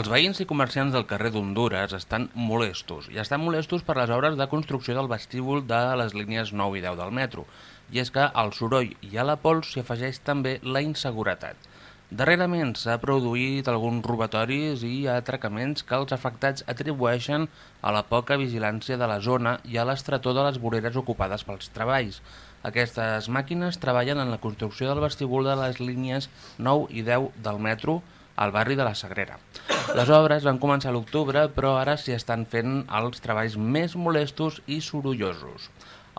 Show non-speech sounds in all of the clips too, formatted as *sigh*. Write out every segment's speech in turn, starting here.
Els veïns i comerciants del carrer d'Honduras estan molestos, i estan molestos per les obres de construcció del vestíbul de les línies 9 i 10 del metro, i és que al soroll i a la pols s'hi afegeix també la inseguretat. Darrerament s'ha produït alguns robatoris i atracaments que els afectats atribueixen a la poca vigilància de la zona i a l'estretor de les voreres ocupades pels treballs. Aquestes màquines treballen en la construcció del vestíbul de les línies 9 i 10 del metro, al barri de la Sagrera. Les obres van començar a l'octubre, però ara s'hi estan fent els treballs més molestos i sorollosos.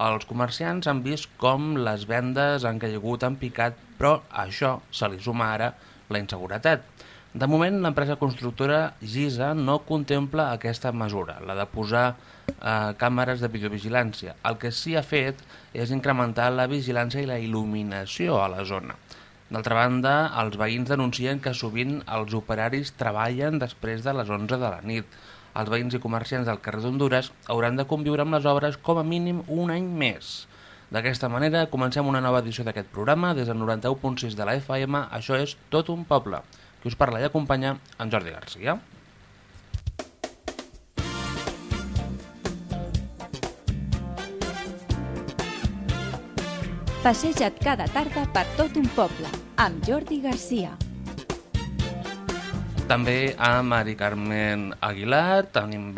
Els comerciants han vist com les vendes han caigut en picat, però això se li suma ara la inseguretat. De moment, l'empresa constructora Gisa no contempla aquesta mesura, la de posar eh, càmeres de videovigilància. El que sí ha fet és incrementar la vigilància i la il·luminació a la zona. D'altra banda, els veïns denuncien que sovint els operaris treballen després de les 11 de la nit. Els veïns i comerciants del carrer d'Honduras hauran de conviure amb les obres com a mínim un any més. D'aquesta manera, comencem una nova edició d'aquest programa des del 91.6 de la FM. Això és Tot un poble. Qui us parla i acompanya, en Jordi Garcia. Passeja't cada tarda per tot un poble, amb Jordi Garcia. També a Mari Carmen Aguilar, tenim,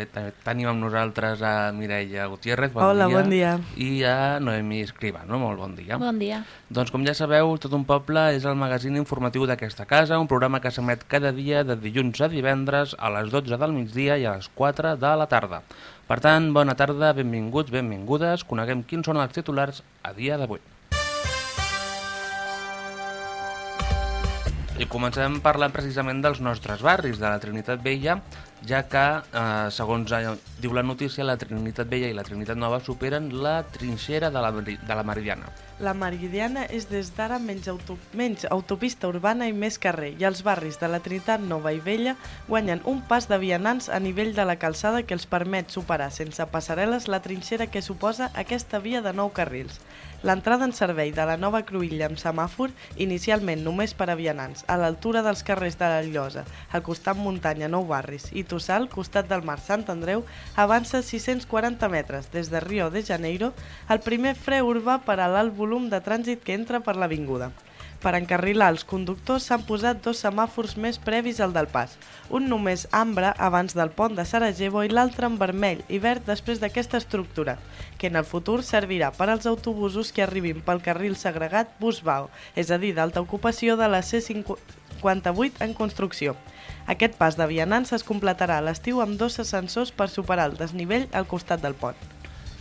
tenim amb nosaltres a Mireia Gutiérrez, bon Hola, dia. bon dia. I a Noemi Escribano, molt bon dia. Bon dia. Doncs com ja sabeu, Tot un poble és el magazín informatiu d'aquesta casa, un programa que s'emet cada dia de dilluns a divendres a les 12 del migdia i a les 4 de la tarda. Per tant, bona tarda, benvinguts, benvingudes, coneguem quins són els titulars a dia d'avui. I comencem parlant precisament dels nostres barris, de la Trinitat Vella, ja que, eh, segons diu la notícia, la Trinitat Vella i la Trinitat Nova superen la trinxera de la, de la Meridiana. La Meridiana és des d'ara menys, auto, menys autopista urbana i més carrer, i els barris de la Trinitat Nova i Vella guanyen un pas de vianants a nivell de la calçada que els permet superar sense passarel·les la trinxera que suposa aquesta via de nou carrils. L'entrada en servei de la nova cruïlla amb semàfor, inicialment només per a vianants, a l'altura dels carrers de la Llosa, al costat muntanya Nou Barris, i Tossal, costat del mar Sant Andreu, avança 640 metres des de Rio de Janeiro, el primer fre urbà per a l'alt volum de trànsit que entra per l'avinguda. Per encarrilar els conductors s'han posat dos semàfors més previs al del pas, un només ambre abans del pont de Sarajevo i l'altre en vermell i verd després d'aquesta estructura, que en el futur servirà per als autobusos que arribin pel carril segregat Busbao, és a dir, d'alta ocupació de la C58 en construcció. Aquest pas de vianants es completarà a l'estiu amb dos ascensors per superar el desnivell al costat del pont.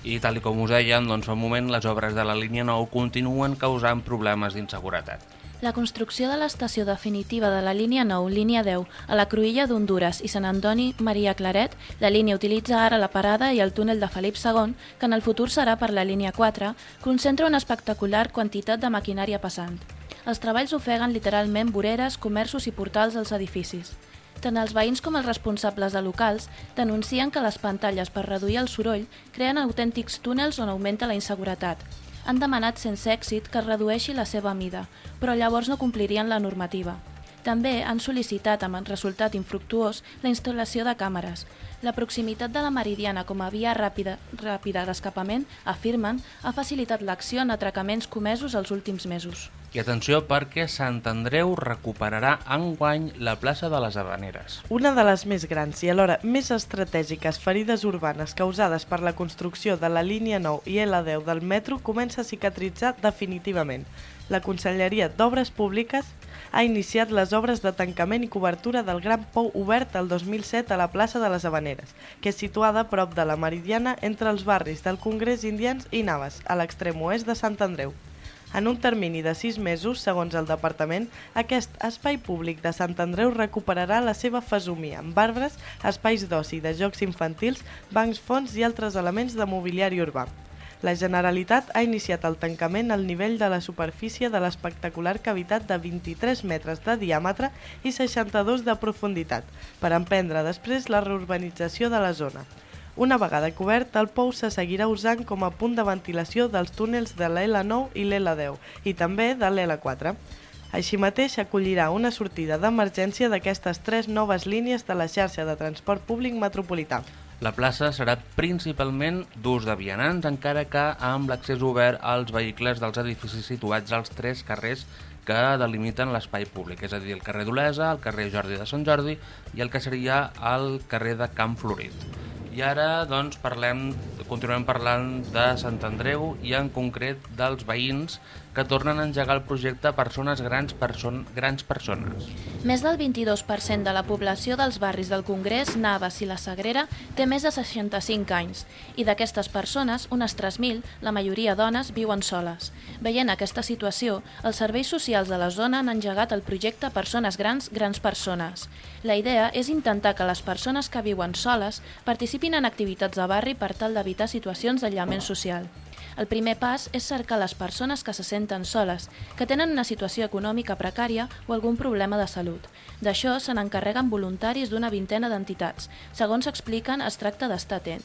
I tal com us deien, doncs un moment les obres de la línia 9 continuen causant problemes d'inseguretat. La construcció de l'estació definitiva de la línia 9, línia 10, a la Cruïlla d'Honduras i Sant Antoni Maria Claret, la línia utilitza ara la parada i el túnel de Felip II, que en el futur serà per la línia 4, concentra una espectacular quantitat de maquinària passant. Els treballs ofeguen literalment voreres, comerços i portals als edificis. Tant els veïns com els responsables de locals denuncien que les pantalles per reduir el soroll creen autèntics túnels on augmenta la inseguretat. Han demanat sense èxit que es redueixi la seva mida, però llavors no complirien la normativa. També han sol·licitat, amb resultat infructuós, la instal·lació de càmeres. La proximitat de la Meridiana com a via ràpida, ràpida d'escapament, afirmen, ha facilitat l'acció en atracaments comesos els últims mesos. I atenció perquè Sant Andreu recuperarà enguany la plaça de les Habaneres. Una de les més grans i alhora més estratègiques ferides urbanes causades per la construcció de la línia 9 i L10 del metro comença a cicatritzar definitivament. La Conselleria d'Obres Públiques ha iniciat les obres de tancament i cobertura del gran pou obert el 2007 a la plaça de les Habaneres, que és situada prop de la Meridiana entre els barris del Congrés Indians i Navas, a l'extrem oest de Sant Andreu. En un termini de sis mesos, segons el departament, aquest espai públic de Sant Andreu recuperarà la seva fesomia amb arbres, espais d'oci, de jocs infantils, bancs fons i altres elements de mobiliari urbà. La Generalitat ha iniciat el tancament al nivell de la superfície de l'espectacular cavitat de 23 metres de diàmetre i 62 de profunditat, per emprendre després la reurbanització de la zona. Una vegada cobert, el pou se seguirà usant com a punt de ventilació dels túnels de l'L9 i l'L10 i també de l'L4. Així mateix, acollirà una sortida d'emergència d'aquestes tres noves línies de la xarxa de transport públic metropolità. La plaça serà principalment d'ús de vianants, encara que amb l'accés obert als vehicles dels edificis situats als tres carrers que delimiten l'espai públic, és a dir, el carrer d'Olesa, el carrer Jordi de Sant Jordi i el que seria el carrer de Camp Florit. I ara doncs, parlem, continuem parlant de Sant Andreu i en concret dels veïns que tornen a engegar el projecte Persones Grans, person, grans Persones. Més del 22% de la població dels barris del Congrés, Navas i la Sagrera té més de 65 anys i d'aquestes persones, unes 3.000, la majoria dones, viuen soles. Veient aquesta situació, els serveis socials de la zona han engegat el projecte Persones Grans, Grans Persones. La idea és intentar que les persones que viuen soles participin en activitats de barri per tal d'evitar situacions d'aïllament social. El primer pas és cercar les persones que se senten soles, que tenen una situació econòmica precària o algun problema de salut. D'això se n'encarreguen voluntaris d'una vintena d'entitats. Segons expliquen, es tracta d'estar atent.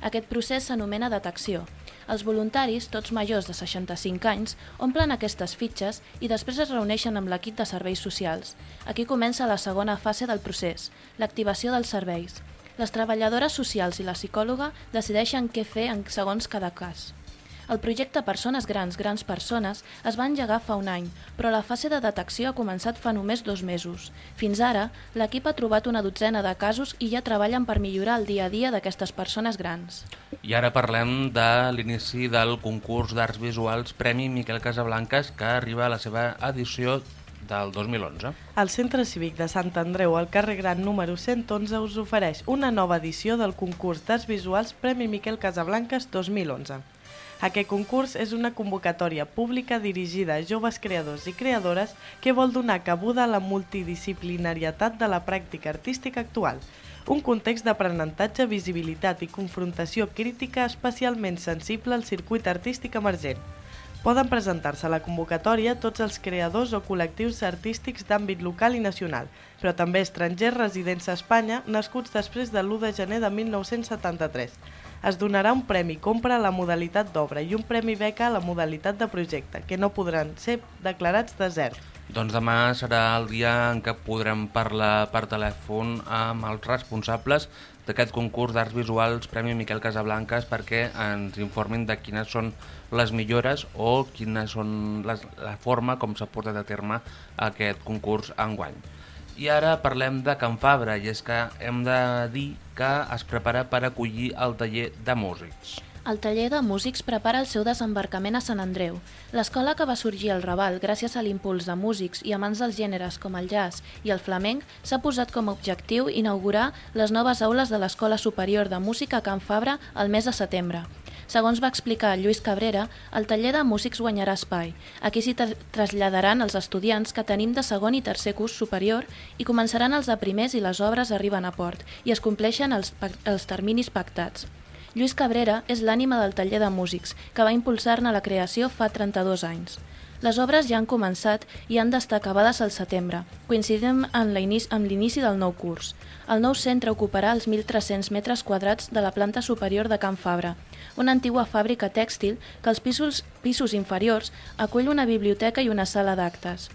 Aquest procés s'anomena detecció. Els voluntaris, tots majors de 65 anys, omplen aquestes fitxes i després es reuneixen amb l'equip de serveis socials. Aquí comença la segona fase del procés, l'activació dels serveis. Les treballadores socials i la psicòloga decideixen què fer en segons cada cas. El projecte Persones Grans, Grans Persones es va engegar fa un any, però la fase de detecció ha començat fa només dos mesos. Fins ara, l'equip ha trobat una dotzena de casos i ja treballen per millorar el dia a dia d'aquestes persones grans. I ara parlem de l'inici del concurs d'arts visuals Premi Miquel Casablanques que arriba a la seva edició del 2011. El Centre Cívic de Sant Andreu, al carrer Gran número 111, us ofereix una nova edició del concurs d'arts visuals Premi Miquel Casablanques 2011. Aquest concurs és una convocatòria pública dirigida a joves creadors i creadores que vol donar cabuda a la multidisciplinarietat de la pràctica artística actual, un context d'aprenentatge, visibilitat i confrontació crítica especialment sensible al circuit artístic emergent. Poden presentar-se a la convocatòria tots els creadors o col·lectius artístics d'àmbit local i nacional, però també estrangers residents a Espanya nascuts després de l'1 de gener de 1973. Es donarà un premi compra a la modalitat d'obra i un premi beca a la modalitat de projecte, que no podran ser declarats de zero. Doncs demà serà el dia en què podrem parlar per telèfon amb els responsables d'aquest concurs d'arts visuals Premi Miquel Casablanques perquè ens informin de quines són les millores o quina són les, la forma com s'ha portat a terme aquest concurs enguany. I ara parlem de Can Fabra i és que hem de dir que es prepara per acollir el taller de músics. El taller de músics prepara el seu desembarcament a Sant Andreu. L'escola que va sorgir al Raval gràcies a l'impuls de músics i amants dels gèneres com el jazz i el flamenc s'ha posat com a objectiu inaugurar les noves aules de l'Escola Superior de Música Can Fabra el mes de setembre. Segons va explicar Lluís Cabrera, el taller de músics guanyarà espai. Aquí s'hi traslladaran els estudiants que tenim de segon i tercer curs superior i començaran els de primers i les obres arriben a port i es compleixen els, els terminis pactats. Lluís Cabrera és l'ànima del taller de músics, que va impulsar-ne la creació fa 32 anys. Les obres ja han començat i han d'estar acabades al setembre, coincidint amb l'inici del nou curs. El nou centre ocuparà els 1.300 metres quadrats de la planta superior de Can Fabra, una antigua fàbrica tèxtil que als pisos, pisos inferiors acull una biblioteca i una sala d'actes.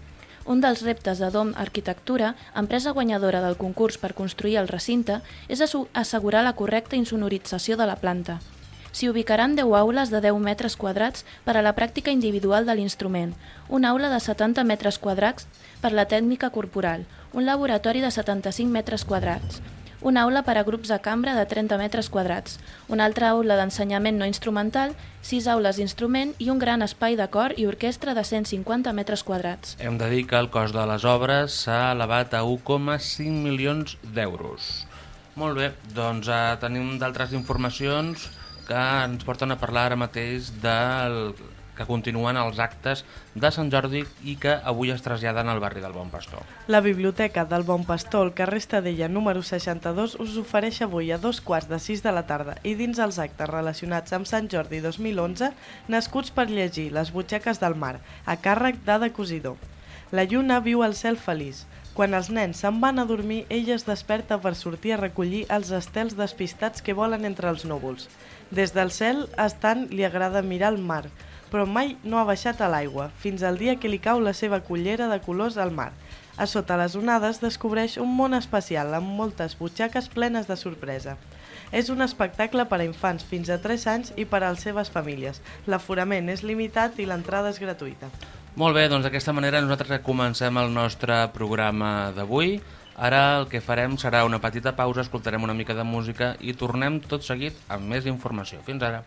Un dels reptes de Dom Arquitectura, empresa guanyadora del concurs per construir el recinte, és assegurar la correcta insonorització de la planta. S'hi ubicaran 10 aules de 10 metres quadrats per a la pràctica individual de l'instrument, una aula de 70 metres quadrats per la tècnica corporal, un laboratori de 75 metres quadrats, una aula per a grups de cambra de 30 metres quadrats, una altra aula d'ensenyament no instrumental, sis aules d'instrument i un gran espai de cor i orquestra de 150 metres quadrats. Hem de dir que el cost de les obres s'ha elevat a 1,5 milions d'euros. Molt bé, doncs eh, tenim d'altres informacions que ens porten a parlar ara mateix del que continuen els actes de Sant Jordi i que avui es traslladen al barri del Bon Pastor. La Biblioteca del Bon Pastor, al carrer Estadella número 62, us ofereix avui a dos quarts de sis de la tarda i dins els actes relacionats amb Sant Jordi 2011, nascuts per llegir Les butxaques del mar, a càrrec d'Ada Cosidor. La lluna viu al cel feliç. Quan els nens se'n van a dormir, ella es desperta per sortir a recollir els estels despistats que volen entre els núvols. Des del cel, estant li agrada mirar el mar, però mai no ha baixat a l'aigua, fins al dia que li cau la seva cullera de colors al mar. A sota les onades descobreix un món especial amb moltes butxaques plenes de sorpresa. És un espectacle per a infants fins a 3 anys i per a les seves famílies. L'aforament és limitat i l'entrada és gratuïta. Molt bé, doncs d'aquesta manera nosaltres comencem el nostre programa d'avui. Ara el que farem serà una petita pausa, escoltarem una mica de música i tornem tot seguit amb més informació. Fins ara.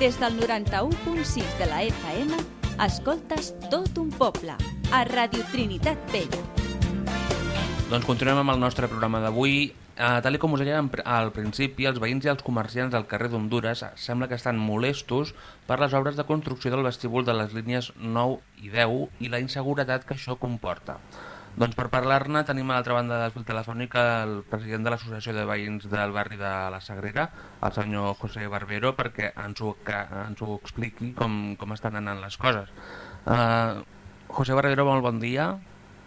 Des del 91.6 de la FM, escoltes tot un poble, a Radio Trinitat Vella. Doncs continuem amb el nostre programa d'avui. Eh, tal com us deia al principi, els veïns i els comerciants del carrer d'Honduras sembla que estan molestos per les obres de construcció del vestíbul de les línies 9 i 10 i la inseguretat que això comporta. Doncs per parlar-ne tenim a l'altra banda del fil telefònic el president de l'Associació de Veïns del barri de la Sagrera, el senyor José Barbero, perquè ens ho, que, ens ho expliqui com, com estan anant les coses. Uh, José Barbero, molt bon dia.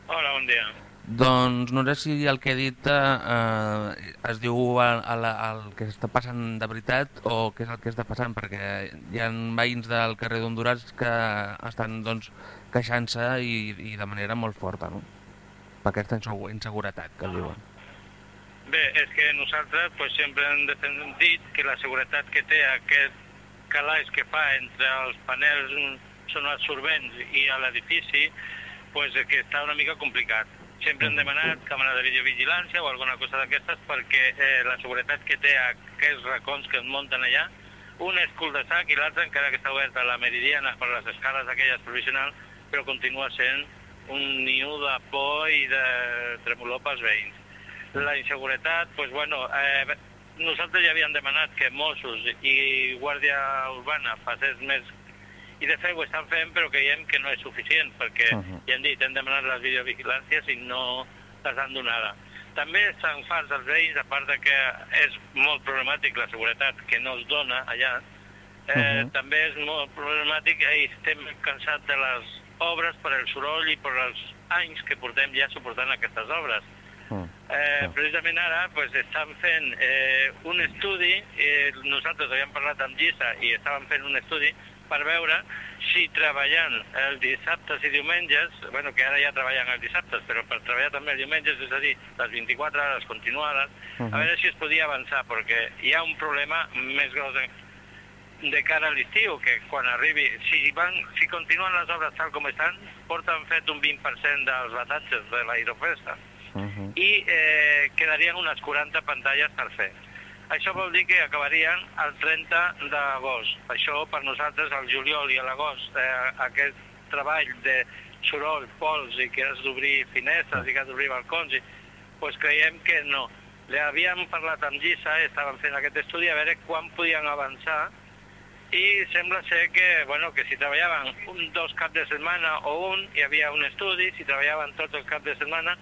Hola, bon dia. Doncs no sé si el que he dit eh, es diu el, el, el que està passant de veritat o què és el que està passant, perquè hi ha veïns del carrer d'Honduras que estan doncs, queixant-se i, i de manera molt forta, no? Per aquesta insegu- inseguretat que diuen. Bé, és que nosaltres pues, sempre hem defendit que la seguretat que té aquest calaix que fa entre els panels sonoabsorbents i a l'edifici pues, que està una mica complicat. Sempre hem demanat càmera de videovigilància o alguna cosa d'aquestes perquè eh, la seguretat que té aquests racons que es munten allà, un és cul de sac i l'altre encara que està oberta la meridiana per les escales aquelles provisionals, però continua sent un niu de por i de tremolor pels veïns. La inseguretat, doncs, bueno, eh, nosaltres ja havíem demanat que Mossos i Guàrdia Urbana facés més i de fet ho estan fent però creiem que no és suficient perquè uh -huh. ja hem dit, hem demanat les videovigilàncies i no les han donada. També estan farts els veïns, a part de que és molt problemàtic la seguretat que no es dona allà, eh, uh -huh. també és molt problemàtic i estem cansats de les obres per el soroll i per els anys que portem ja suportant aquestes obres. Mm. Eh, precisament ara pues, estan fent eh, un estudi, eh, nosaltres havíem parlat amb Gisa i estàvem fent un estudi per veure si treballant els dissabtes i diumenges, bueno, que ara ja treballen els dissabtes, però per treballar també els diumenges, és a dir, les 24 hores continuades, Mhm. a veure si es podia avançar, perquè hi ha un problema més gros de, cara a l'estiu, que quan arribi, si, van, si continuen les obres tal com estan, porten fet un 20% dels batatges de l'aerofesta Uh -huh. i eh, quedarien unes 40 pantalles per fer. Això vol dir que acabarien el 30 d'agost. Això per nosaltres al juliol i a l'agost eh, aquest treball de soroll, pols i que has d'obrir finestres i que has d'obrir balcons, i, pues creiem que no. Le havíem parlat amb Gisa, estàvem fent aquest estudi a veure quan podien avançar i sembla ser que, bueno, que si treballaven un, dos caps de setmana o un, hi havia un estudi, si treballaven tots els caps de setmana,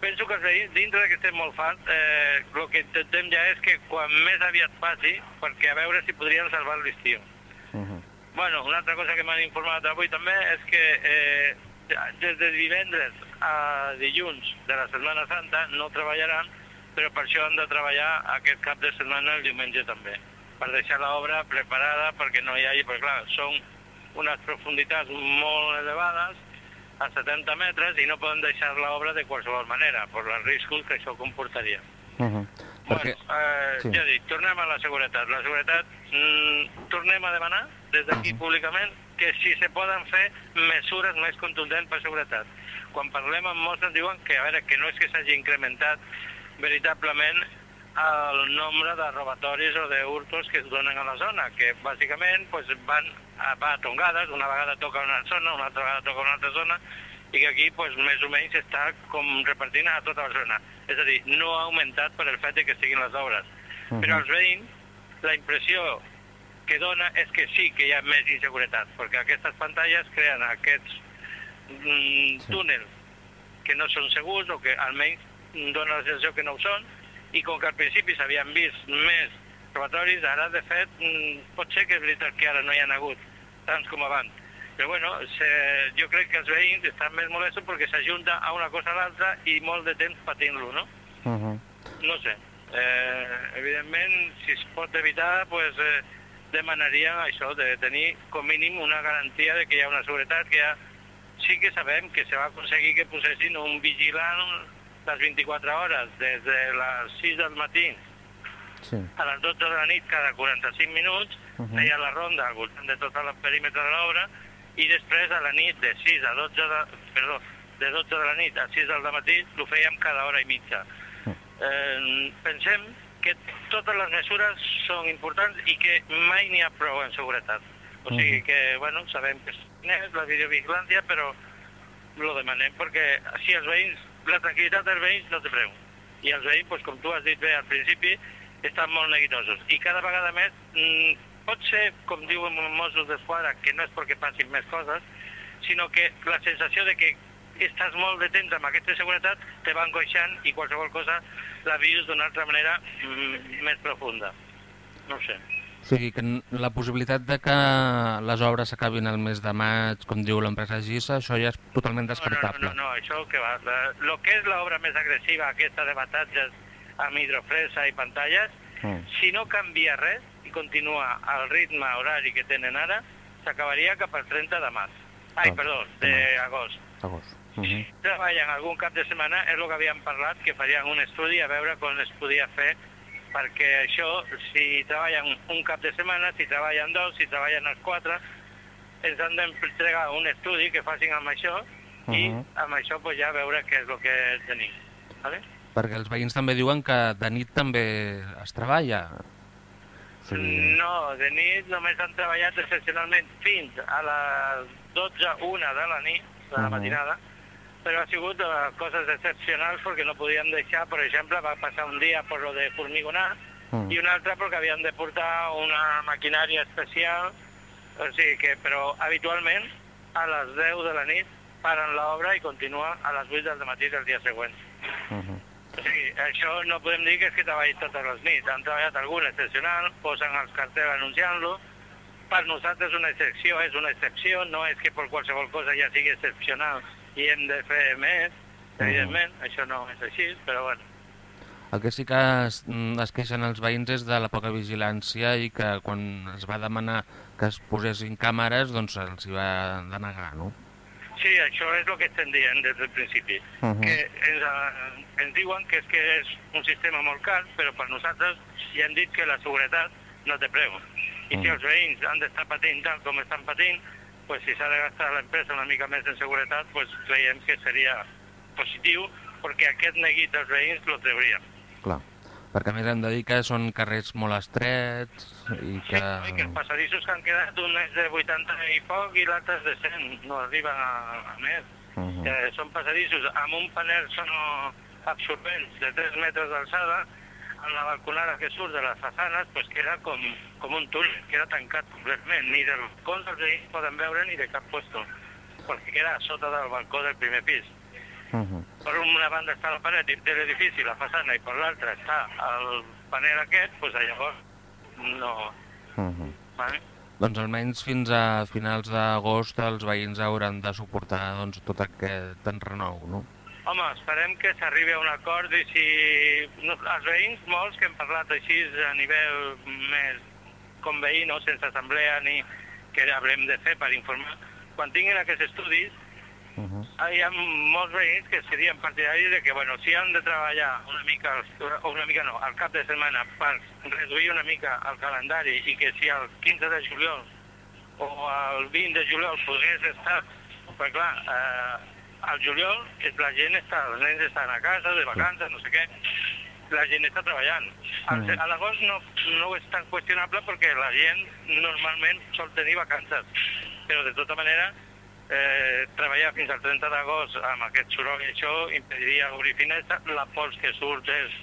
penso que dintre que estem molt fans, eh, el que intentem ja és que quan més aviat passi, perquè a veure si podrien salvar l'estiu. Uh -huh. Bueno, una altra cosa que m'han informat avui també és que eh, des de divendres a dilluns de la Setmana Santa no treballaran, però per això han de treballar aquest cap de setmana el diumenge també, per deixar l'obra preparada perquè no hi hagi, perquè clar, són unes profunditats molt elevades, a 70 metres, i no poden deixar l'obra de qualsevol manera, per els riscos que això comportaria. Uh -huh. Perquè- Bueno, eh, sí. ja dic, tornem a la seguretat. La seguretat, mm, tornem a demanar des d'aquí públicament que si se poden fer mesures més contundents per seguretat. Quan parlem amb molts ens diuen que, a veure, que no és que s'hagi incrementat veritablement el nombre de robatoris o de hurtos que es donen a la zona, que bàsicament pues, van a, va a tongades, una vegada toca una zona, una altra vegada toca una altra zona, i que aquí pues, més o menys està com repartint a tota la zona. És a dir, no ha augmentat per el fet de que estiguin les obres. Mhm. Però als veïns la impressió que dona és que sí que hi ha més inseguretat, perquè aquestes pantalles creen aquests mm, Sí. túnels que no són segurs o que almenys dona la sensació que no ho són i com que al principi s'havien vist més robatoris, ara de fet mm, pot ser que és veritat que ara no hi ha hagut tants com abans. Però bueno, se, jo crec que els veïns estan més molestos perquè s'ajunta a una cosa a l'altra i molt de temps patint-lo, no? Uh -huh. No sé. Eh, evidentment, si es pot evitar, pues, eh, demanaríem això, de tenir com mínim una garantia de que hi ha una seguretat, que ja sí que sabem que se va aconseguir que posessin un vigilant les 24 hores, des de les 6 del matí Sí. a les 12 de la nit cada 45 minuts, Uh uh -huh. feia la ronda al voltant de tot el perímetre de l'obra, i després a la nit de 6 a 12 de, perdó, de 12 de la nit a 6 del matí ho fèiem cada hora i mitja. Eh, pensem que totes les mesures són importants i que mai n'hi ha prou en seguretat. O sigui Mhm. que, bueno, sabem que és la videovigilància, però lo demanem perquè si els veïns, la tranquil·litat dels veïns no té preu. I els veïns, doncs, com tu has dit bé al principi, estan molt neguitosos. I cada vegada més, mm, pot ser, com diuen els Mossos d'Esquadra, que no és perquè passin més coses, sinó que la sensació de que estàs molt de temps amb aquesta seguretat te va angoixant i qualsevol cosa la vius d'una altra manera mm, més profunda. No sé. O sigui que la possibilitat de que les obres s'acabin el mes de maig, com diu l'empresa Gisa, això ja és totalment No, no, descartable. no, no, no això que va. La, lo que és l'obra més agressiva, aquesta de batatges amb hidrofresa i pantalles, Mm. si no canvia res i continua al ritme horari que tenen ara, s'acabaria cap al 30 de març. Ai, Ah, perdó, de d'agost. Agost. Uh Si -huh. treballen algun cap de setmana, és el que havíem parlat, que farien un estudi a veure com es podia fer, perquè això, si treballen un cap de setmana, si treballen dos, si treballen els quatre, ens han d'entregar un estudi que facin amb això i Mhm. amb això pues, ja veure què és el que tenim. Vale? Perquè els veïns també diuen que de nit també es treballa. Sigui, No, de nit només han treballat excepcionalment fins a les 12, una de la nit, de la Mhm. matinada, però ha sigut eh, coses excepcionals perquè no podíem deixar, per exemple, va passar un dia per lo de formigonar Mm. i un altre perquè havíem de portar una maquinària especial, o sigui que, però habitualment a les 10 de la nit paren l'obra i continua a les 8 del matí del dia següent. Mhm. O sigui, això no podem dir que és que treballi totes les nits. Han treballat algun excepcional, posen els cartells anunciant-lo. Per nosaltres una excepció és una excepció, no és que per qualsevol cosa ja sigui excepcional i hem de fer més. Evidentment, això no és així, però bueno. El que sí que es, mm, es queixen els veïns és de la poca vigilància i que quan es va demanar que es posessin càmeres, doncs se'ls hi va denegar, no? Sí, això és el que estem dient des del principi. Mhm. Que ens, eh, ens diuen que és que és un sistema molt car, però per nosaltres ja hem dit que la seguretat no té preu. I si Mhm. els veïns han d'estar patint tal com estan patint, pues si s'ha de gastar l'empresa una mica més en seguretat, pues creiem que seria positiu, perquè aquest neguit dels veïns lo trauríem. Clar. Perquè a més hem de dir que són carrers molt estrets i Sí, que... no, i que els passadissos que han quedat, un és de 80 i poc i l'altre és de 100, no arriben a, a més. Mhm. que són passadissos amb un panel absorbents de 3 metres d'alçada, en la balconada que surt de les façanes, pues queda com, com un túnel, queda tancat completament. Ni dels balcons els veïns poden veure ni de cap puesto, perquè queda sota del balcó del primer pis. Mhm. Per una banda està la paret de l'edifici, la façana, i per l'altra està el panel aquest, pues llavors no... Mhm. Vale? Doncs almenys fins a finals d'agost els veïns hauran de suportar doncs, tot aquest enrenou, no? Home, esperem que s'arribi a un acord i si els veïns, molts que hem parlat així a nivell més com veí, no sense assemblea ni que haurem de fer per informar, quan tinguin aquests estudis, Mhm. hi ha molts veïns que serien partidaris de que, bueno, si han de treballar una mica, o una mica no, al cap de setmana per reduir una mica el calendari i que si el 15 de juliol o el 20 de juliol pogués estar, perquè clar, eh, al juliol és la gent està, els nens estan a casa, de vacances, no sé què, la gent està treballant. Al, Mm. A l'agost no, no és tan qüestionable perquè la gent normalment sol tenir vacances, però de tota manera eh, treballar fins al 30 d'agost amb aquest soroll i això impediria obrir finestra, la pols que surt és,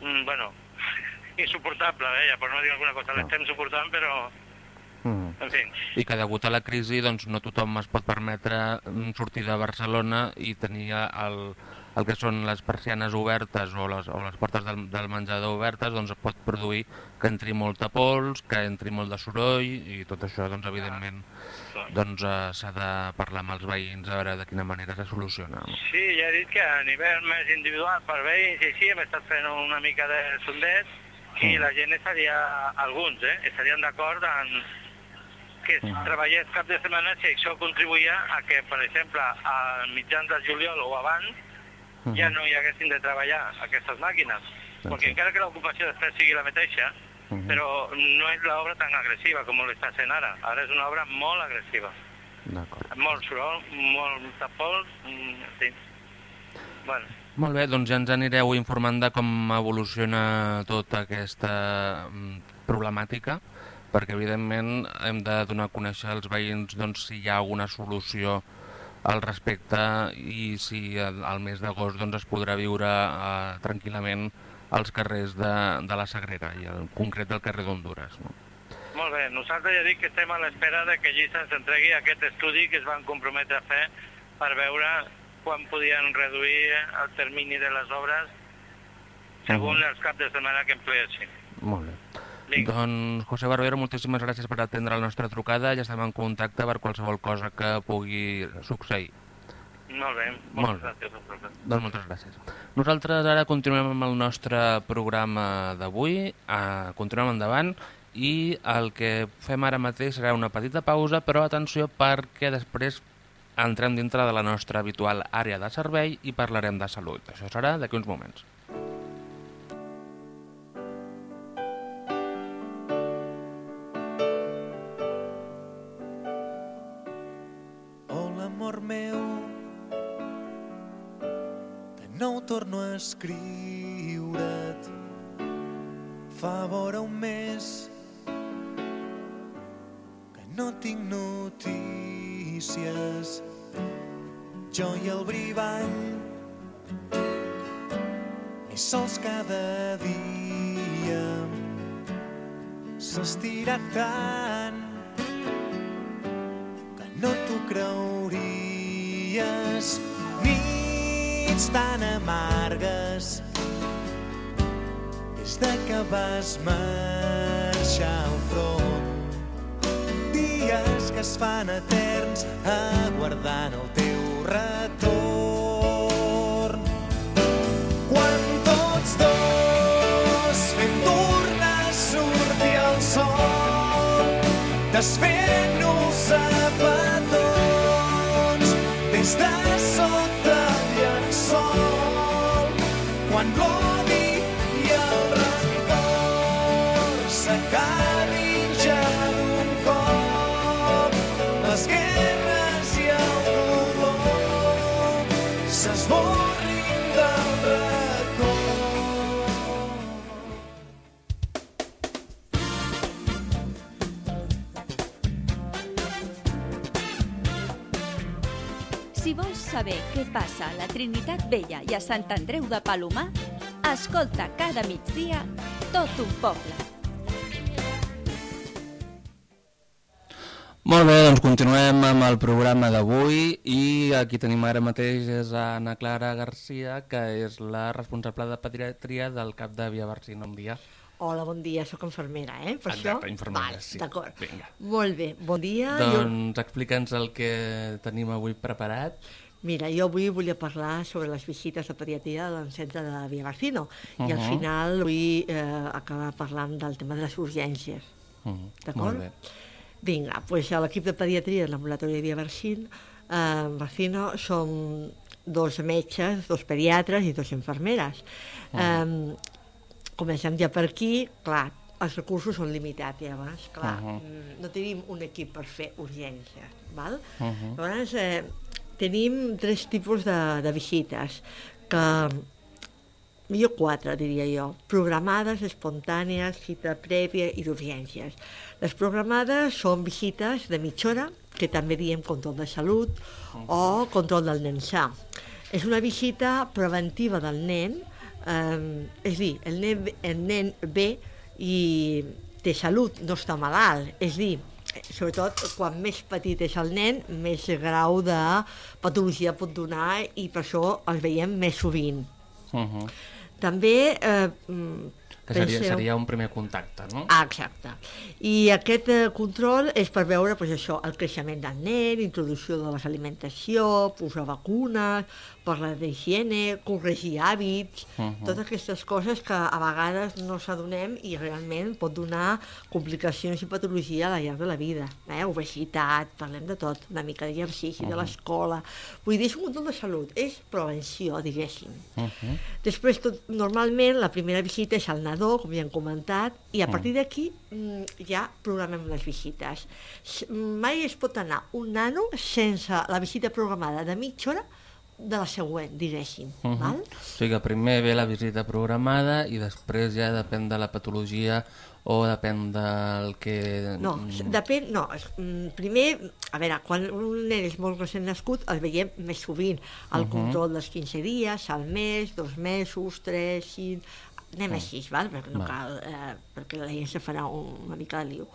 mm, bueno, *laughs* insuportable, eh, per no dir alguna cosa, Clar. l'estem suportant, però. En fi, I que degut a la crisi doncs, no tothom es pot permetre mm, sortir de Barcelona i tenir el, el que són les persianes obertes o les, o les portes del, del menjador obertes, doncs es pot produir que entri molta pols, que entri molt de soroll i tot això, doncs, evidentment, clar. doncs, eh, s'ha de parlar amb els veïns a veure de quina manera se soluciona. No? Sí, ja he dit que a nivell més individual per veïns i així hem estat fent una mica de sondeig i Mm. la gent estaria, alguns, eh, estarien d'acord en que es Mm. treballés cap de setmana si això contribuïa a que, per exemple, a mitjans de juliol o abans ja no hi haguessin de treballar aquestes màquines. Doncs Perquè encara que l'ocupació després sigui la mateixa, però no és l'obra tan agressiva com l'està sent ara. Ara és una obra molt agressiva. D'acord. Molt soroll, molt tapol, mm, sí. Bueno, Molt bé, doncs ja ens anireu informant de com evoluciona tota aquesta mm, problemàtica, perquè evidentment hem de donar a conèixer als veïns doncs, si hi ha alguna solució al respecte i si al, mes d'agost doncs, es podrà viure eh, tranquil·lament als carrers de, de la Sagrera i en concret del carrer d'Honduras. No? molt bé. Nosaltres ja dic que estem a l'espera de que allí se'ns entregui aquest estudi que es van comprometre a fer per veure quan podien reduir el termini de les obres segons els caps de setmana que empleessin. Molt bé. Vinga. Doncs, José Barbero, moltíssimes gràcies per atendre la nostra trucada. Ja estem en contacte per qualsevol cosa que pugui succeir. Molt bé, Molt moltes bé. gràcies. Doncs moltes gràcies. Nosaltres ara continuem amb el nostre programa d'avui, eh, continuem endavant i el que fem ara mateix serà una petita pausa, però atenció perquè després entrem dintre de la nostra habitual àrea de servei i parlarem de salut. Això serà d'aquí uns moments. Escriure't. Fa vora un mes que no tinc notícies. jo i el brivall més sols cada dia s'estira tant que no t'ho creuries nits tan amargues. Des de que vas marxar al front. Dies que es fan eterns aguardant el teu retorn. Quan tots dos fem tornar sortir el sol desfent-nos a petons. Des de quan l'odi què passa a la Trinitat Vella i a Sant Andreu de Palomar, escolta cada migdia tot un poble. Molt bé, doncs continuem amb el programa d'avui i aquí tenim ara mateix és a Ana Clara Garcia, que és la responsable de pediatria del CAP de Via Barcina. Bon dia. Hola, bon dia, sóc infermera, eh? Per Exacte, això? infermera, Val, sí. D'acord. Vinga. Molt bé, bon dia. Jo, Doncs explica'ns el que tenim avui preparat. Mira, jo avui volia parlar sobre les visites de pediatria del centre de Via Barcino i al Mhm. final vull eh, acabar parlant del tema de les urgències. Mm, D'acord? Molt bé. Vinga, doncs a l'equip de pediatria de l'ambulatori de Via Barcin, eh, Barcino som dos metges, dos pediatres i dos infermeres. Eh, comencem ja per aquí, clar, els recursos són limitats, llavors, clar, Mhm. mm, no tenim un equip per fer urgències, val? Mhm. Llavors, eh, tenim tres tipus de, de visites, que millor quatre, diria jo. Programades, espontànies, cita prèvia i d'urgències. Les programades són visites de mitja hora, que també diem control de salut o control del nen sa. És una visita preventiva del nen, eh, és a dir, el nen, el nen ve i té salut, no està malalt, és a dir, sobretot quan més petit és el nen, més grau de patologia pot donar i per això els veiem més sovint. Uh -huh. També eh, mm, Que seria, penseu- seria un primer contacte, no? Ah, exacte. I aquest eh, control és per veure pues, això, el creixement del nen, introducció de l'alimentació, posar vacunes, parlar d'higiene, corregir hàbits, Mhm. totes aquestes coses que a vegades no s'adonem i realment pot donar complicacions i patologia al llarg de la vida. Eh? Obesitat, parlem de tot, una mica d'exercici de l'escola. Vull dir, és un control de salut, és prevenció, diguéssim. Uh -huh. Després, tot, normalment, la primera visita és al nadó, com ja hem comentat, i a partir d'aquí mm, ja programem les visites. Mai es pot anar un nano sense la visita programada de mitja hora de la següent, diguéssim. Uh -huh. val? O sigui que primer ve la visita programada i després ja depèn de la patologia o depèn del que... No, s- depèn, no, mm, primer, a veure, quan un nen és molt recent nascut, el veiem més sovint, el Mhm. control dels 15 dies, al mes, dos mesos, tres, cinc, anem així, val? perquè no Val. cal, eh, perquè la gent se farà un, una mica de liu.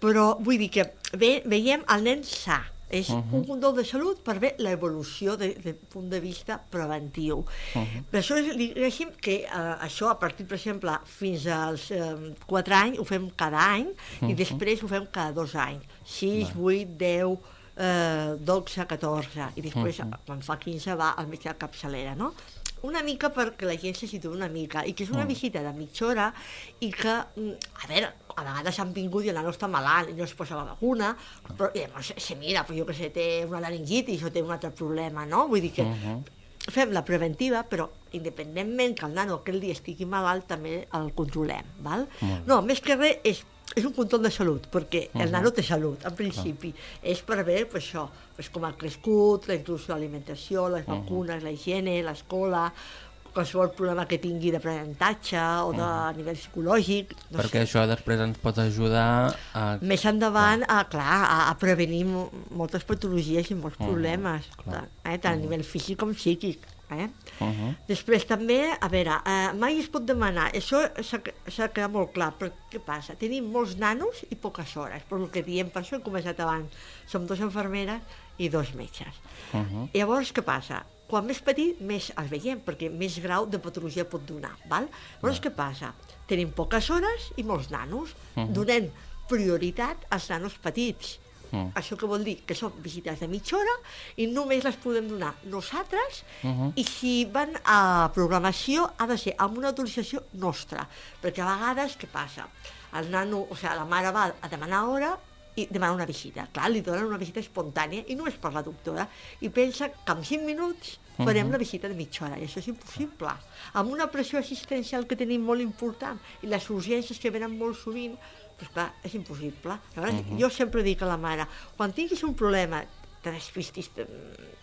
Però vull dir que ve, veiem el nen sa, és Mhm. un control de salut per ver l'evolució des de punt de vista preventiu. Mhm. Per això és- diguéssim que eh, això a partir, per exemple, fins als eh, 4 anys ho fem cada any i Mhm. després ho fem cada dos anys. 6, 8, 10, eh, 12, 14 i després Mhm. quan fa 15 va al metge de capçalera, no? Una mica perquè la gent se situa una mica i que és una Mm. visita de mitja hora i que, mm, a veure, a vegades han vingut i el nano està malalt i no es posa la vacuna, però i llavors se mira, pues jo que sé, té una laringitis o té un altre problema, no? Vull dir que Mhm. fem la preventiva, però independentment que el nano aquell dia estigui malalt, també el controlem, val? Bé. No, més que res, és, és un control de salut, perquè el Mhm. nano té salut, en principi. És per veure pues, això, pues, com ha crescut, la introducció de l'alimentació, les Mhm. vacunes, la higiene, l'escola, qualsevol problema que tingui d'aprenentatge o de nivell psicològic. No Perquè sé. això després ens pot ajudar a... Més endavant, a, clar, a, a prevenir mo- moltes patologies i molts problemes, clar. eh, tant a nivell físic com psíquic. Eh? Uh -huh. Després també, a veure, eh, mai es pot demanar, això s'ha quedar molt clar, però què passa? Tenim molts nanos i poques hores, per el que diem, per això hem començat abans. Som dues infermeres i dos metges. Uh -huh. Llavors, què passa? Quan més petit, més els veiem, perquè més grau de patologia pot donar. Val? Llavors, què passa? Tenim poques hores i molts nanos. Mhm. Donem prioritat als nanos petits. Mm. Això què vol dir? Que són visites de mitja hora i només les podem donar nosaltres Mhm. i si van a programació ha de ser amb una autorització nostra, perquè a vegades què passa? El nano, o sigui, la mare va a demanar hora i demana una visita. Clar, li donen una visita espontània i no és per la doctora i pensa que en 5 minuts farem Mhm. la visita de mitja hora i això és impossible. Amb una pressió assistencial que tenim molt important i les urgències que venen molt sovint, doncs clar, és impossible. Llavors, Mhm. jo sempre dic a la mare, quan tinguis un problema, te despistis, te,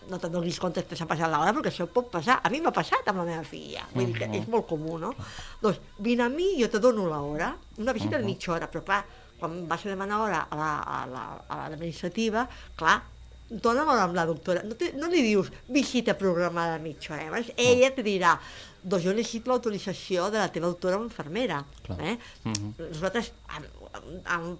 no te'n donis compte que s'ha passat l'hora, perquè això pot passar. A mi m'ha passat amb la meva filla, vull dir que és molt comú, no? Doncs vine a mi, jo te dono l'hora, una visita de mitja hora, però clar, quan vas a demanar hora a la- a la- a l'administrativa, clar, dona'm hora amb la doctora. No, te, no li dius visita programada a mitja hora. Llavors, ella te dirà, doncs jo necessito l'autorització de la teva doctora o infermera. Clar. Eh? Nosaltres, amb, amb, amb,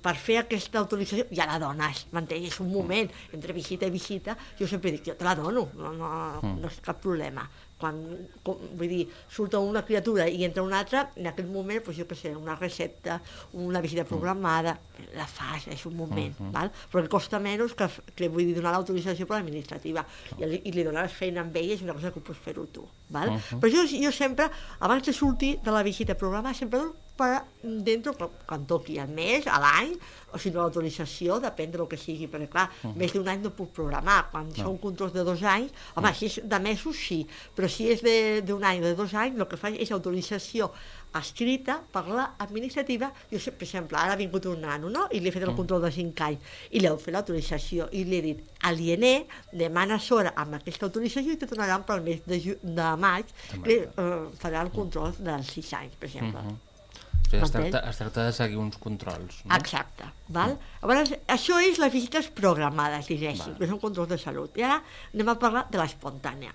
per fer aquesta autorització, ja la dones, m'entens? És un moment, entre visita i visita, jo sempre dic, jo te la dono, no, no, Mm. no és cap problema. Quan, com, vull dir, surt una criatura i entra una altra, en aquell moment, doncs, jo què sé, una recepta, una visita programada, la fas, és un moment, Mhm. val? però que costa menys que, que vull dir, donar l'autorització per l'administrativa i, li- i li dones feina amb ella, és una cosa que pots fer-ho tu. Val? Mhm. Però jo, jo sempre, abans de sortir de la visita programada, sempre dono per dentro, quan- toqui al mes, a l'any, o si no l'autorització, depèn del que sigui, perquè clar, Mhm. més d'un any no puc programar, quan són controls de dos anys, home, si és de mesos sí, però si és de- d'un any o de dos anys, el que faig és autorització escrita per l'administrativa, jo sé, per exemple, ara ha vingut un nano, no?, i li he fet el control de 5 anys, i li heu fet l'autorització, i li he dit, aliener, demanes hora amb aquesta autorització i te donaran pel mes de, de maig, que eh, farà el control dels 6 anys, per exemple. Mhm. O sigui, es, tracta, es tracta de seguir uns controls. No? Exacte. Val? Llavors, això és les visites programades, Val. que són controls de salut. I ara anem a parlar de l'espontània.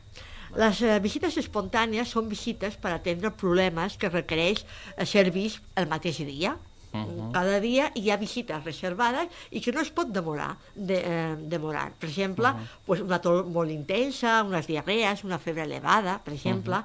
Les eh, visites espontànies són visites per atendre problemes que requereix eh, ser vist el mateix dia. Mhm. Cada dia hi ha visites reservades i que no es pot demorar. De, eh, demorar. Per exemple, pues una tos molt intensa, unes diarrees, una febre elevada, per exemple.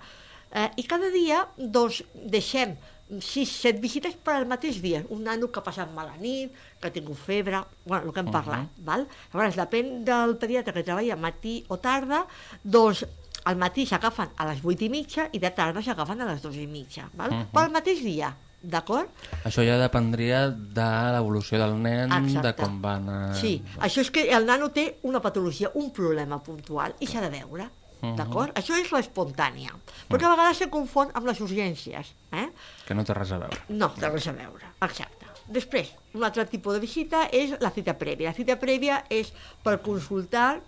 eh, I cada dia doncs, deixem 6-7 visites per al mateix dia. Un nano que ha passat mala nit, que ha tingut febre, bueno, el que hem parlat. Val? Llavors, depèn del pediatre que treballa matí o tarda, doncs al matí s'agafen a les 8 i mitja i de tarda s'agafen a les 2 i mitja. Val? Mhm. Per al mateix dia, d'acord? Això ja dependria de l'evolució del nen, Exacte. de com va anar... Sí, això és que el nano té una patologia, un problema puntual, i s'ha de veure. Mhm. D'acord? Això és l'espontània. Perquè a vegades se confon amb les urgències. Eh? Que no té res a veure. No, té res a veure. Exacte. Després, un altre tipus de visita és la cita prèvia. La cita prèvia és per consultar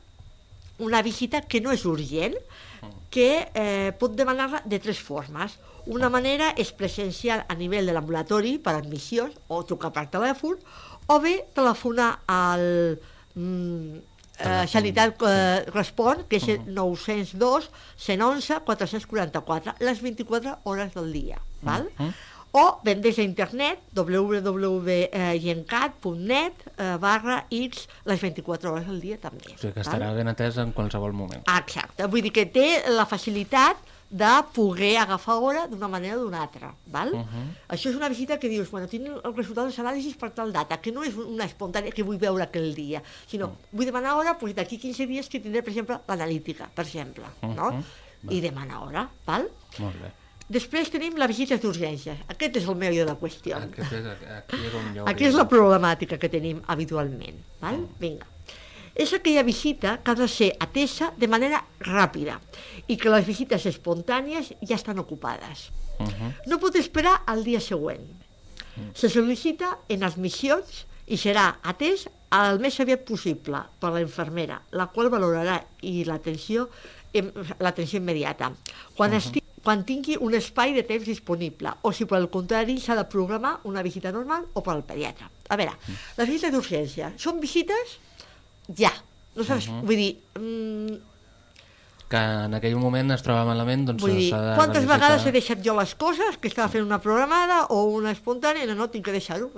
una visita que no és urgent, que eh, pot demanar-la de tres formes. Una manera és presencial a nivell de l'ambulatori per admissions o trucar per telèfon, o bé telefonar al mm, eh, Sanitat eh, Respon, que és el 902 111 444, les 24 hores del dia. Val? O ben des d'internet, www.gencat.net eh, barra x les 24 hores del dia també. O sigui que val? estarà ben atès en qualsevol moment. Exacte, vull dir que té la facilitat de poder agafar hora d'una manera o d'una altra. Val? Uh -huh. Això és una visita que dius, bueno, tinc el resultat dels anàlisis per tal data, que no és una espontània que vull veure aquell dia, sinó vull demanar hora doncs, d'aquí 15 dies que tindré, per exemple, l'analítica, per exemple, no? Mhm. I demanar hora, val? Molt bé. Després tenim la visita d'urgències. Aquest és el meu de qüestió. Aquest és, aquí és on jo... Aquí és la problemàtica que tenim habitualment. Val? Vinga. És aquella visita que ha de ser atesa de manera ràpida i que les visites espontànies ja estan ocupades. Uh -huh. No pot esperar al dia següent. Se sol·licita en admissions i serà atès el més aviat possible per la infermera, la qual valorarà i l'atenció l'atenció immediata. Quan estigui quan tingui un espai de temps disponible, o si per el contrari s'ha de programar una visita normal o per al pediatre. A veure, les visites d'urgència són visites ja. No saps, Mhm. vull dir, mm, Que en aquell moment es troba malament, doncs vull dir de quantes revisitar. vegades he deixat jo les coses que estava fent una programada o una espontània, no, no, tinc que deixar-ho.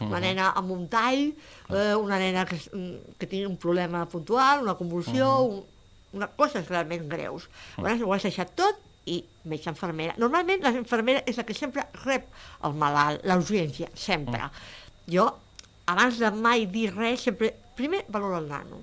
Una Mhm. nena amb un tall, eh, una nena que, mm, que tingui un problema puntual, una convulsió, Mhm. un, una coses realment greus. Llavors ho has deixat tot i metge infermera. Normalment la infermera és la que sempre rep el malalt, la urgència, sempre. Jo, abans de mai dir res, sempre, primer valoro el nano.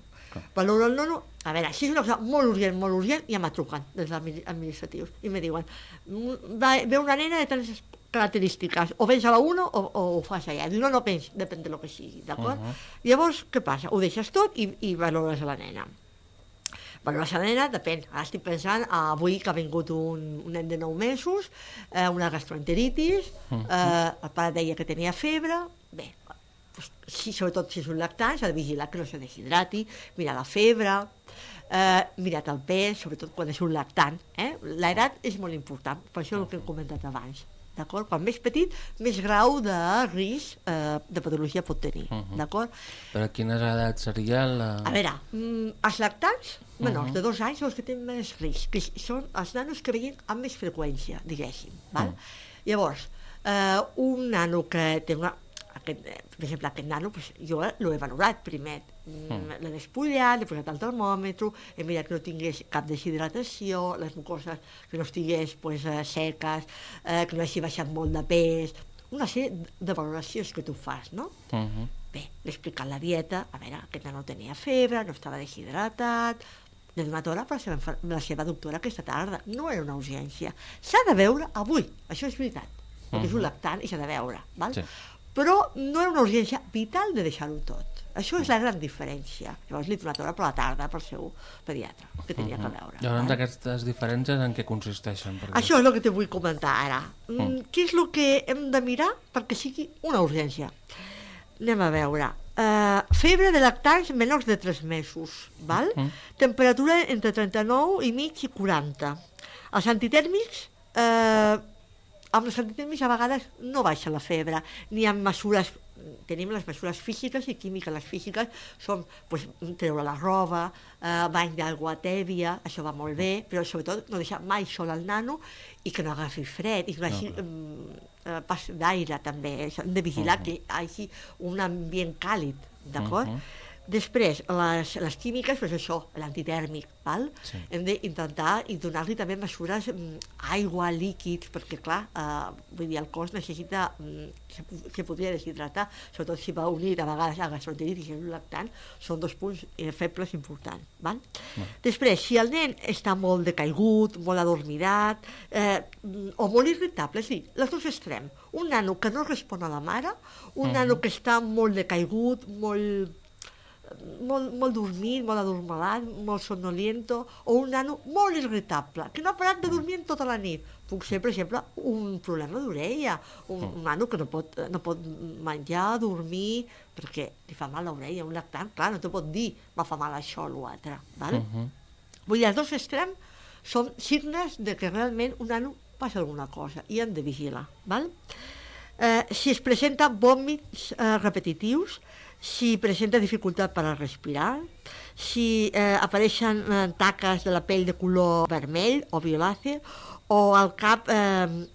Valoro el nano, a veure, si és una cosa molt urgent, molt urgent, ja me truquen des dels administratius i me diuen, "Mm, ve una nena de tants característiques, o vens a la 1 o, o ho fas allà. Diu, no, no vens, depèn de lo que sigui, d'acord? Mhm. Llavors, què passa? Ho deixes tot i, i valores a la nena. Valores a la nena, depèn. Ara estic pensant, eh, avui que ha vingut un, un nen de 9 mesos, eh, una gastroenteritis, eh, el pare deia que tenia febre, bé, sí, sobretot si és un lactant, s'ha de vigilar que no se deshidrati, mirar la febre, eh, mirar el pes, sobretot quan és un lactant. Eh? L'edat és molt important, per això és el que he comentat abans. D'acord? Quan més petit, més grau de risc eh, de patologia pot tenir. Mhm. D'acord? Però a quines edats seria la... A veure, mm, els lactants menors Mhm. de dos anys són els que tenen més risc, que són els nanos que veien amb més freqüència, diguéssim. Val? Llavors, eh, un nano que té una... Aquest, per exemple, aquest nano, pues, jo l'he valorat primer. Mm. L'he despullat, l'he posat al termòmetre, he mirat que no tingués cap deshidratació, les mucoses que no estigués pues, eh, seques, eh, que no hagi baixat molt de pes, una sèrie de valoracions que tu fas, no? Mhm. Bé, l'he explicat la dieta, a veure, aquest nen no tenia febre, no estava deshidratat, l'he donat hora per la seva, la seva doctora aquesta tarda, no era una urgència. S'ha de veure avui, això és veritat, perquè és un Mhm. lactant i s'ha de veure, val? Sí. Però no era una urgència vital de deixar-ho tot. Això és la gran diferència. Llavors li he donat hora per la tarda pel seu pediatre, que tenia que veure. Llavors, aquestes diferències en què consisteixen? Perquè... Això és el que te vull comentar ara. Mm. Mm. Què és el que hem de mirar perquè sigui una urgència? Anem a veure. Uh, febre de lactants menors de 3 mesos, val? Mm. Temperatura entre 39 i mig i 40. Els antitèrmics, eh, amb els antitèrmics a vegades no baixa la febre, ni amb mesures tenim les mesures físiques i químiques. Les físiques són pues, treure la roba, eh, bany d'aigua tèbia, això va molt bé, però sobretot no deixar mai sol al nano i que no agafi fred, i que no hagi No, mm, eh, pas d'aire també. Hem de vigilar Mhm. que hi hagi un ambient càlid, d'acord? Mhm. Després, les, les químiques, doncs això, l'antitèrmic, val? Sí. Hem d'intentar i donar-li també mesures, mm, aigua, líquids, perquè clar, eh, vull dir, el cos necessita, mm, se, se podria deshidratar, sobretot si va unir a vegades a gastroenteritis i lactant, són dos punts eh, febles importants, val? Després, si el nen està molt decaigut, molt adormidat, eh, mm, o molt irritable, és dir, els dos extrems, un nano que no respon a la mare, un Mhm. nano que està molt decaigut, molt molt, molt dormit, molt adormalat, molt somnoliento, o un nano molt irritable, que no ha parat de dormir en tota la nit. Puc ser, per exemple, un problema d'orella, un, un nano que no pot, no pot menjar, dormir, perquè li fa mal l'orella, un lactant, clar, no te pot dir, me fa mal això o l'altre, val? Mhm. Vull dir, els dos extrems són signes de que realment un nano passa alguna cosa i hem de vigilar. Val? Eh, si es presenta vòmits eh, repetitius, si presenta dificultat per a respirar, si eh, apareixen eh, taques de la pell de color vermell o violàcer, o al cap eh,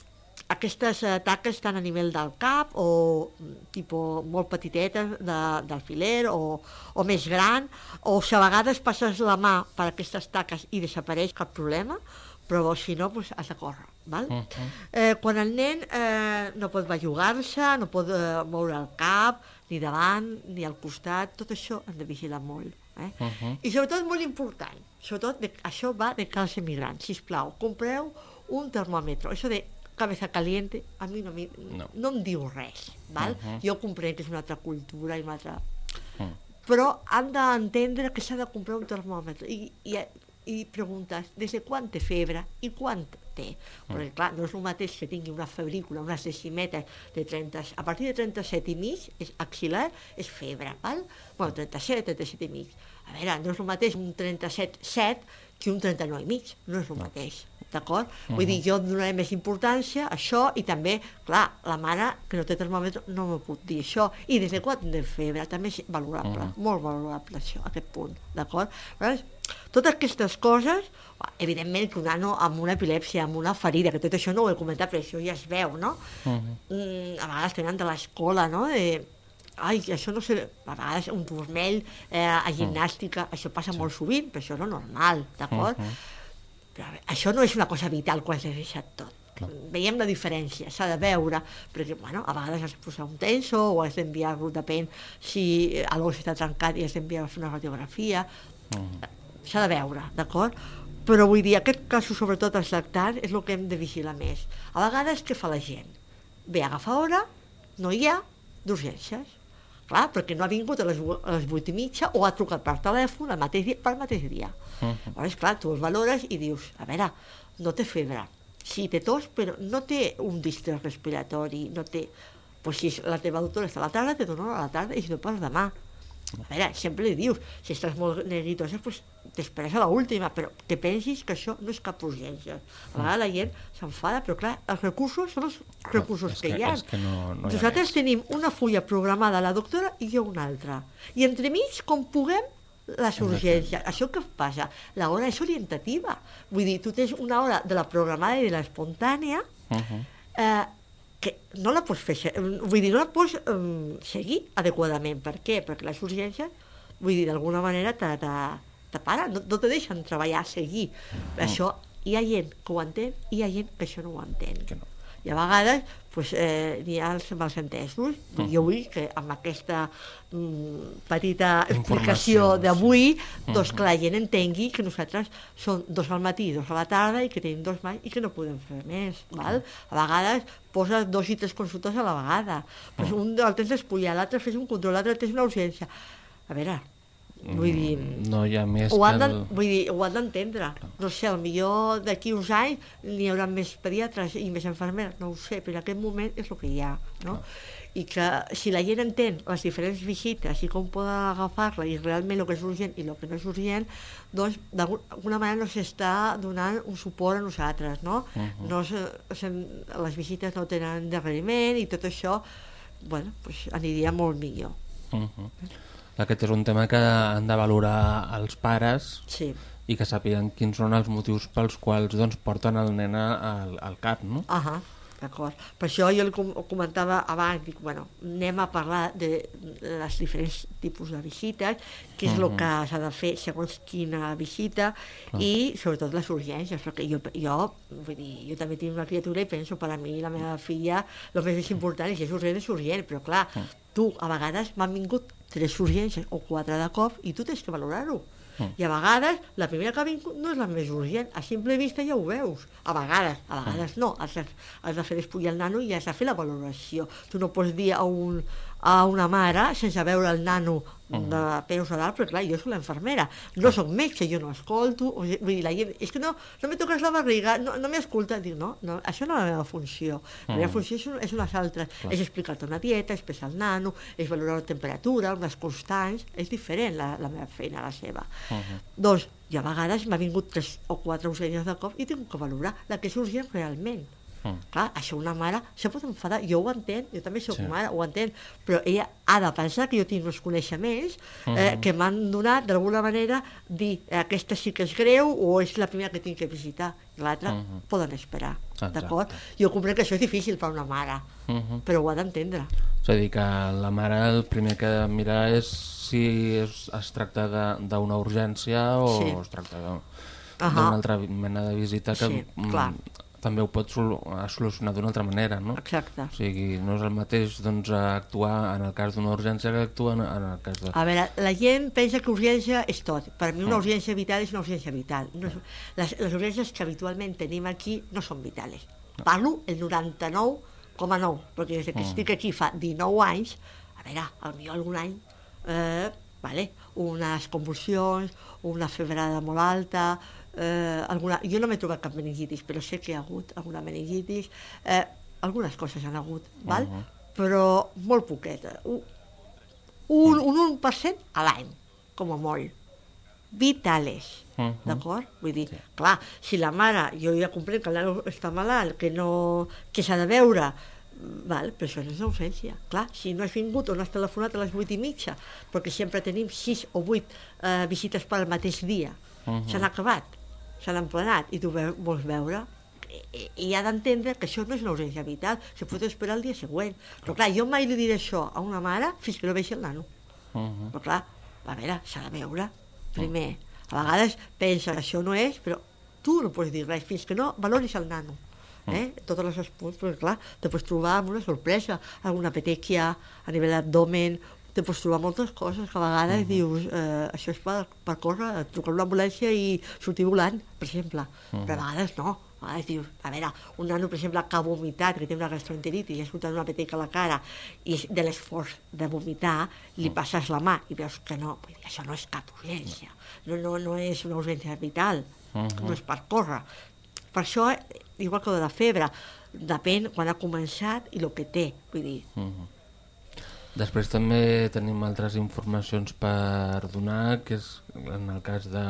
aquestes eh, taques estan a nivell del cap o mm, tipo, molt petitetes de, d'alfiler o, o més gran, o si a vegades passes la mà per aquestes taques i desapareix cap problema, però si no, doncs has de córrer. Val? Mhm. Eh, quan el nen eh, no pot bellugar-se, no pot eh, moure el cap, ni davant, ni al costat, tot això hem de vigilar molt. Eh? Mhm. I sobretot molt important, sobretot de, això va de cas emigrants, sisplau, compreu un termòmetre, això de cabeza caliente, a mi no, mi, No. no. em diu res, val? Mhm. Jo comprenc que és una altra cultura i una altra... Mm. Però han d'entendre que s'ha de comprar un termòmetre i, i, i preguntes des de quan té febre i quan té. Perquè clar, no és el mateix que tingui una febrícula, unes decimetes de 30, a partir de 37 i mig, és axilar, és febre, val? Bueno, 37, 37 i mig. A veure, no és el mateix un 37, 7 que un 39 i mig, no és el mateix, d'acord? Vull dir, jo donaré més importància a això i també, clar, la mare que no té termòmetre no me pot dir això. I des de quan de febre també és valorable, molt valorable això, aquest punt, d'acord? Llavors, totes aquestes coses, evidentment que un nano amb una epilèpsia, amb una ferida, que tot això no ho he comentat, però això ja es veu, no? Mm, a vegades tenen de l'escola, no? De, ai, això no sé, a vegades un turmell eh, a gimnàstica, això passa molt sovint, però això no és normal, d'acord? Però a veure, això no és una cosa vital quan s'ha deixat tot. Veiem la diferència, s'ha de veure, perquè bueno, a vegades has de posar un tenso o has d'enviar-lo, depèn si eh, l'os està trencat i has d'enviar a fer una radiografia, s'ha de veure, d'acord? Però vull dir, aquest cas, sobretot els lactants, és el que hem de vigilar més. A vegades, què fa la gent? Ve a agafar hora, no hi ha, d'urgències. Clar, perquè no ha vingut a les, a les 8 i mitja o ha trucat per telèfon el mateix dia, per mateix dia. Llavors, clar, tu els valores i dius, a veure, no té febre, sí, té tos, però no té un distrés respiratori, no té... Pues si la teva doctora està a la tarda, te dona a la tarda i si no pas demà. A veure, sempre li dius, si estàs molt neguitosa, pues t'esperes a l'última, però que pensis que això no és cap urgència. A vegades la gent s'enfada, però clar, els recursos són els recursos és que, que- hi ha. és que no- no hi ha Nosaltres tenim una fulla programada la doctora i jo una altra. I entremig, com puguem, les urgències. Això què passa? La hora és orientativa. Vull dir, tu tens una hora de la programada i de l'espontània eh, que no la pots fer, vull dir, no la pots um, seguir adequadament. Per què? Perquè les urgències, vull dir, d'alguna manera te, te, te paren, no, no te deixen treballar, seguir. Això hi ha gent que ho entén i hi ha gent que això no ho entén. Que no. I a vegades pues, eh, n'hi ha els malentesos. Uh Jo vull que amb aquesta mm, petita explicació d'avui doncs que la gent entengui que nosaltres som dos al matí dos a la tarda i que tenim dos mai i que no podem fer més. Val? A vegades poses dos i tres consultes a la vegada. Pues un el tens d'espullar, l'altre fes un control, l'altre tens una urgència. A veure, vull dir... No hi ha més Ho han, que el... vull dir, ho han d'entendre. No sé, millor d'aquí uns anys n'hi haurà més pediatres i més infermeres, no ho sé, però en aquest moment és el que hi ha, no? I que si la gent entén les diferents visites i com poden agafar-la i realment el que és urgent i el que no és urgent, doncs d'algun- d'alguna manera no s'està donant un suport a nosaltres, no? no se, se, les visites no tenen darreriment i tot això, bueno, pues aniria molt millor. Uh -huh. Aquest és un tema que han de valorar els pares Sí. i que sàpiguen quins són els motius pels quals doncs, porten el nen al, al CAP, no? Ahà, d'acord. Per això jo li com comentava abans, dic, bueno, anem a parlar de les diferents tipus de visites, què és el que s'ha de fer segons quina visita i sobretot les urgències, perquè jo, jo, vull dir, jo també tinc una criatura i penso, per a mi, la meva filla, el més és important és si és urgent, és urgent, però clar, tu, a vegades m'han vingut tres urgències o quatre de cop i tu tens que valorar-ho. I a vegades, la primera que ha vingut no és la més urgent, a simple vista ja ho veus. A vegades, a vegades no, has has de fer despullar el nano i has de fer la valoració. Tu no pots dir a, un, a una mare, sense veure el nano de peus a dalt, perquè clar, jo soc l'infermera, no sóc metge, jo no escolto, o sigui, vull dir, la gent, és que no, no me toques la barriga, no, no m'escolta, dic, no, no, això no és la meva funció, la meva funció és, un- és unes altres, és explicar-te una dieta, és pesar el nano, és valorar la temperatura, unes constants, és diferent la, la meva feina a la seva. Doncs, i a vegades m'ha vingut tres o quatre urgències de cop i tinc que valorar la que és urgent realment. Mm. Clar, això una mare se pot enfadar, jo ho entenc, jo també sóc Sí. mare, ho entenc, però ella ha de pensar que jo tinc uns coneixements eh, que m'han donat d'alguna manera dir eh, aquesta sí que és greu o és la primera que tinc que visitar, i l'altra poden esperar, d'acord? Jo comprenc que això és difícil per una mare, Mhm. però ho ha d'entendre. És a dir, que la mare el primer que ha de mirar és si es, es tracta de- d'una urgència o Sí. es tracta de- Ahà. d'una altra mena de visita que Sí, mm, clar. També ho pot solu eh, solucionar d'una altra manera, no? Exacte. O sigui, no és el mateix doncs, actuar en el cas d'una urgència que actuar en, el cas de... A veure, la gent pensa que urgència és tot. Per mi una urgència vital és una urgència vital. No és, les, les urgències que habitualment tenim aquí no són vitales. Parlo el 99,9, perquè des que estic aquí fa 19 anys, a veure, potser algun any, eh, vale, unes convulsions, una febrada molt alta, eh, alguna... jo no m'he trobat cap meningitis, però sé que hi ha hagut alguna meningitis, eh, algunes coses han hagut, val? però molt poqueta. Un, un, un 1% a l'any, com a molt. vitales. Mhm. D'acord? Vull dir, clar, si la mare, jo ja comprenc que el nano està malalt, que, no, que s'ha de veure, val, però això no és una urgència. Clar, si no has vingut o no has telefonat a les 8 i mitja, perquè sempre tenim 6 o 8 eh, visites per al mateix dia, Mhm. s'han acabat, s'han emplenat i tu ve, vols veure, i, i ha d'entendre que això no és una urgència vital, se pot esperar el dia següent. Però clar, jo mai li diré això a una mare fins que no vegi el nano. Mhm. Però clar, a veure, s'ha de veure primer. A vegades pensa que això no és, però tu no pots dir res fins que no valoris el nano. Eh? Totes les espunts, perquè clar, te pots trobar amb una sorpresa, alguna petèquia a nivell d'abdomen, te pots trobar moltes coses. Que a vegades dius eh, això és per, per córrer, trucar una ambulància i sortir volant, per exemple. Però a vegades no. A vegades dius, a veure, un nano, per exemple, que ha vomitat, que té una gastroenteritis i ha escoltat una peteca a la cara i de l'esforç de vomitar li passes la mà i veus que no, vull dir, això no és cap urgència, no, no, no és una urgència vital, no és per córrer. Per això, igual que de la febre, depèn quan ha començat i el que té, vull dir, Després també tenim altres informacions per donar, que és en el cas de,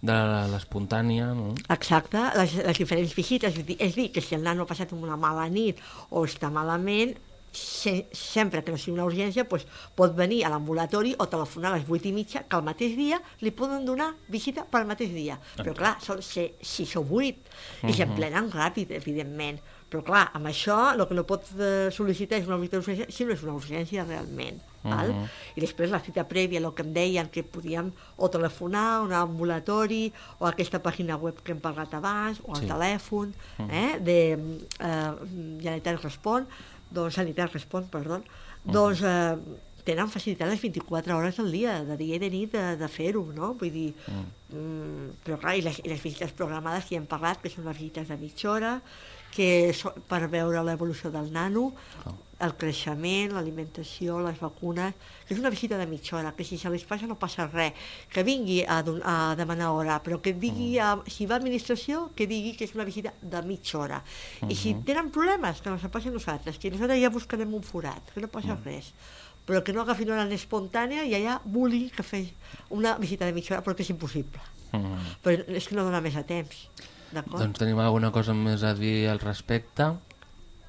de l'espontània, no? Exacte, les, les diferents visites, és dir, que si el nano ha passat una mala nit o està malament, se, sempre que no sigui una urgència, doncs, pot venir a l'ambulatori o telefonar a les 8 i mitja, que el mateix dia li poden donar visita per al mateix dia. Però clar, són 6 o 8 i s'emplenen ràpid, evidentment. Però clar, amb això el que no pot eh, sol·licitar és una visita d'urgència si no és una urgència realment. Val? I després la cita prèvia, el que em deien, que podíem o telefonar a un ambulatori o aquesta pàgina web que hem parlat abans, o al Sí. telèfon, eh, de eh, Generalitat Respon, doncs Sanitat Respon, perdó, doncs eh, tenen facilitat les 24 hores al dia, de dia i de nit, de, de fer-ho, no? Vull dir, mm, però clar, i les, i les visites programades que ja hem parlat, que són les visites de mitja hora, que so, per veure l'evolució del nano, el creixement, l'alimentació, les vacunes, que és una visita de mitja hora, que si se li passa no passa res, que vingui a, don- a demanar hora, però que digui, a, si va a administració, que digui que és una visita de mitja hora. I si tenen problemes, que no se passi a nosaltres, que nosaltres ja buscarem un forat, que no passa res però que no agafin hora espontània i allà vulgui que fes una visita de mitja hora, perquè és impossible. Mm. Però és que no dona més a temps. Doncs tenim alguna cosa més a dir al respecte?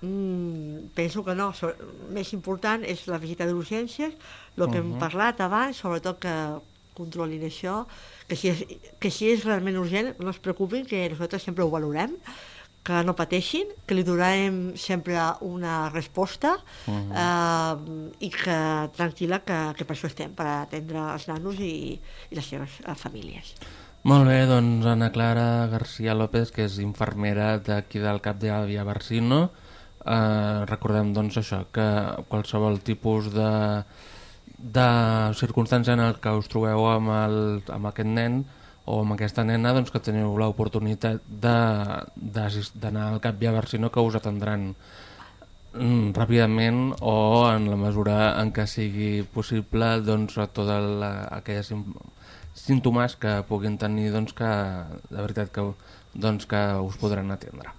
Mm, penso que no. So, més important és la visita d'urgències, el que hem parlat abans, sobretot que controlin això, que si, és, que si és realment urgent no es preocupin, que nosaltres sempre ho valorem, que no pateixin, que li donarem sempre una resposta eh, i que tranquil·la que, que per això estem, per atendre els nanos i, i les seves eh, famílies. Molt bé, doncs Ana Clara García López, que és infermera d'aquí del CAP de Via Barsino. Eh, recordem doncs això, que qualsevol tipus de, de circumstància en el que us trobeu amb, el, amb aquest nen o amb aquesta nena, doncs que teniu l'oportunitat d'anar al CAP Via Barsino que us atendran mm, ràpidament o en la mesura en què sigui possible doncs, a totes aquelles símptomes que puguin tenir doncs, que de veritat que, doncs, que us podran atendre.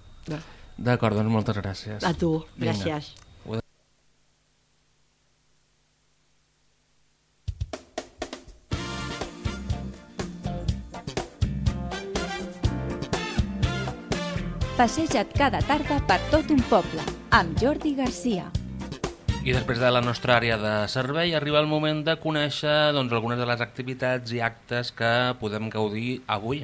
D'acord, doncs moltes gràcies. A tu, Vinga. gràcies. Passeja't cada tarda per tot un poble, amb Jordi Garcia. I després de la nostra àrea de servei arriba el moment de conèixer doncs, algunes de les activitats i actes que podem gaudir avui,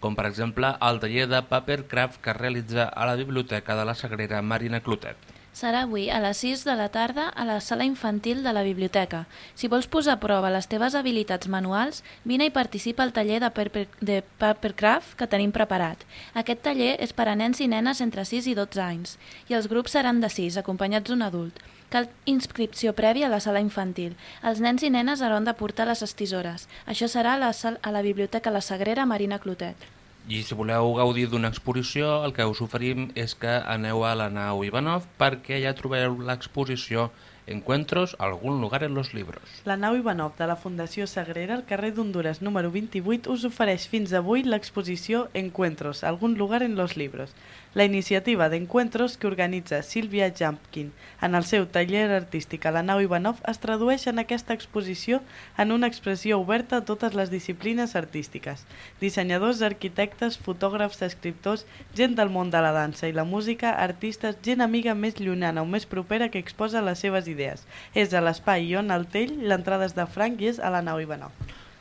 com per exemple el taller de Papercraft que es realitza a la Biblioteca de la Sagrera Marina Clotet. Serà avui a les 6 de la tarda a la sala infantil de la biblioteca. Si vols posar a prova les teves habilitats manuals, vine i participa al taller de, paper, de Papercraft que tenim preparat. Aquest taller és per a nens i nenes entre 6 i 12 anys i els grups seran de 6, acompanyats d'un adult. Cal inscripció prèvia a la sala infantil. Els nens i nenes hauran de portar les estisores. Això serà a la, sal a la Biblioteca La Sagrera Marina Clotet. I si voleu gaudir d'una exposició, el que us oferim és que aneu a la nau Ivanov perquè allà trobareu l'exposició Encuentros, algún lugar en los libros. La nau Ivanov de la Fundació Sagrera, al carrer d'Honduras número 28, us ofereix fins avui l'exposició Encuentros, algún lugar en los libros. La iniciativa d'Encuentros que organitza Sílvia Jampkin en el seu taller artístic a la nau Ivanov es tradueix en aquesta exposició en una expressió oberta a totes les disciplines artístiques. Dissenyadors, arquitectes, fotògrafs, escriptors, gent del món de la dansa i la música, artistes, gent amiga més llunyana o més propera que exposa les seves idees. És a l'espai Ion Altell, l'entrada és de franc i és a la nau Ivanov.